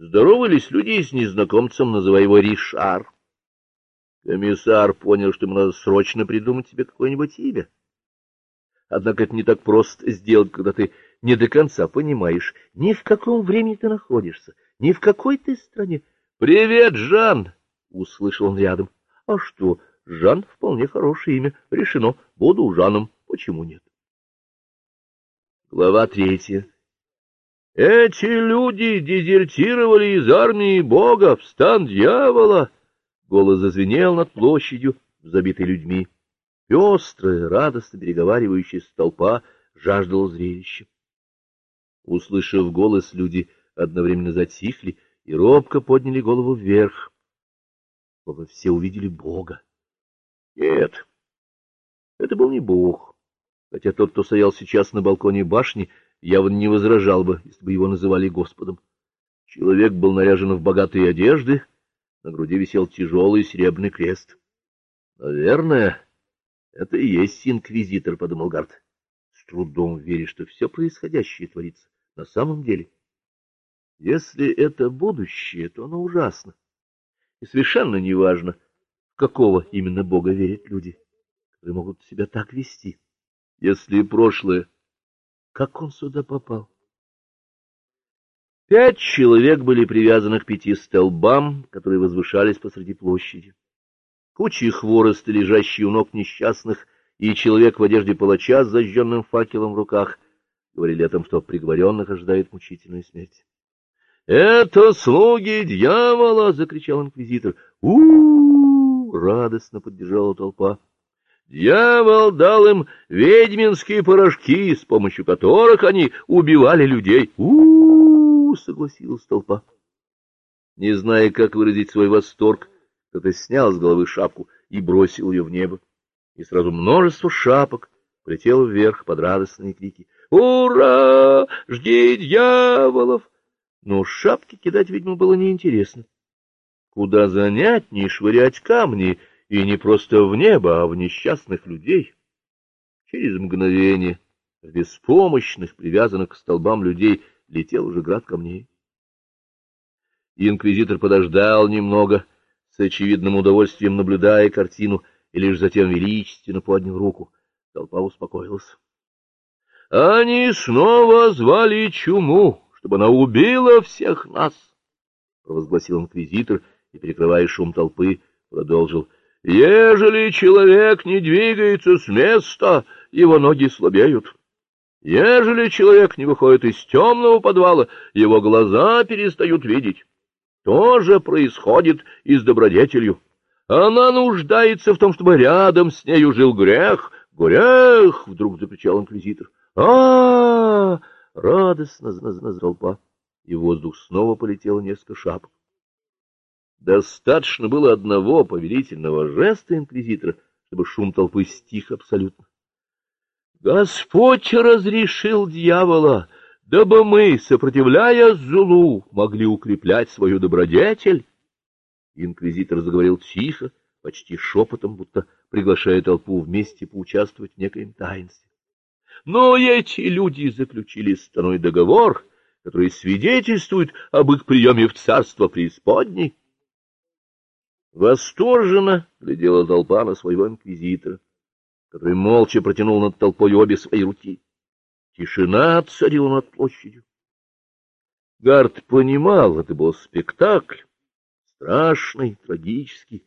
Здоровались люди с незнакомцем, называя его Ришар. Комиссар понял, что ему надо срочно придумать себе какое-нибудь имя. Однако это не так просто сделать, когда ты не до конца понимаешь, ни в каком времени ты находишься, ни в какой ты стране. «Привет, Жан!» — услышал он рядом. «А что, Жан — вполне хорошее имя. Решено. Буду Жаном. Почему нет?» Глава третья. Эти люди дезертировали из армии Бога в стан дьявола. Голос зазвенел над площадью, забитой людьми. Пестрая, радостно переговаривающаяся толпа жаждала зрелища. Услышав голос, люди одновременно затихли и робко подняли голову вверх. Словно все увидели Бога. Нет, это был не Бог, хотя тот, кто стоял сейчас на балконе башни, явно не возражал бы, если бы его называли Господом. Человек был наряжен в богатые одежды, на груди висел тяжелый серебряный крест. Наверное, это и есть инквизитор, — подумал Гард, с трудом веря, что все происходящее творится на самом деле. Если это будущее, то оно ужасно. И совершенно неважно, в какого именно Бога верят люди, которые могут себя так вести. Если прошлое как он сюда попал? Пять человек были привязаны к пяти столбам, которые возвышались посреди площади. Кучи хвороста, лежащие у ног несчастных, и человек в одежде палача с зажженным факелом в руках говорили о том, что приговоренных ожидает мучительная смерть. — Это слуги дьявола! — закричал инквизитор. у, -у, -у, радостно поддержала толпа. Дьявол дал им ведьминские порошки, с помощью которых они убивали людей. у, -у, -у согласилась толпа. Не зная, как выразить свой восторг, кто-то снял с головы шапку и бросил ее в небо. И сразу множество шапок полетело вверх под радостные крики. «Ура! Жди дьяволов!» Но шапки кидать, видимо, было неинтересно. Куда занятнее швырять камни — и не просто в небо, а в несчастных людей. Через мгновение в беспомощных, привязанных к столбам людей, летел уже град камней. Инквизитор подождал немного, с очевидным удовольствием наблюдая картину, и лишь затем величественно поднял руку. Толпа успокоилась. — Они снова звали чуму, чтобы она убила всех нас, — провозгласил инквизитор и, перекрывая шум толпы, продолжил — Ежели человек не двигается с места, его ноги слабеют. Ежели человек не выходит из темного подвала, его глаза перестают видеть. То же происходит и с добродетелью. Она нуждается в том, чтобы рядом с нею жил грех. Грех! — вдруг закричал инквизитор. а, -а, -а Радостно зназна толпа, и в воздух снова полетело несколько шапок. Достаточно было одного повелительного жеста инквизитора, чтобы шум толпы стих абсолютно. Господь разрешил дьявола, дабы мы, сопротивляя злу, могли укреплять свою добродетель. Инквизитор заговорил тихо, почти шепотом, будто приглашая толпу вместе поучаствовать в некоем таинстве. Но эти люди заключили страной договор, который свидетельствует об их приеме в царство преисподней. Восторженно глядела толпа на своего инквизитора, который молча протянул над толпой обе свои руки. Тишина царила над площадью. Гард понимал, это был спектакль, страшный, трагический,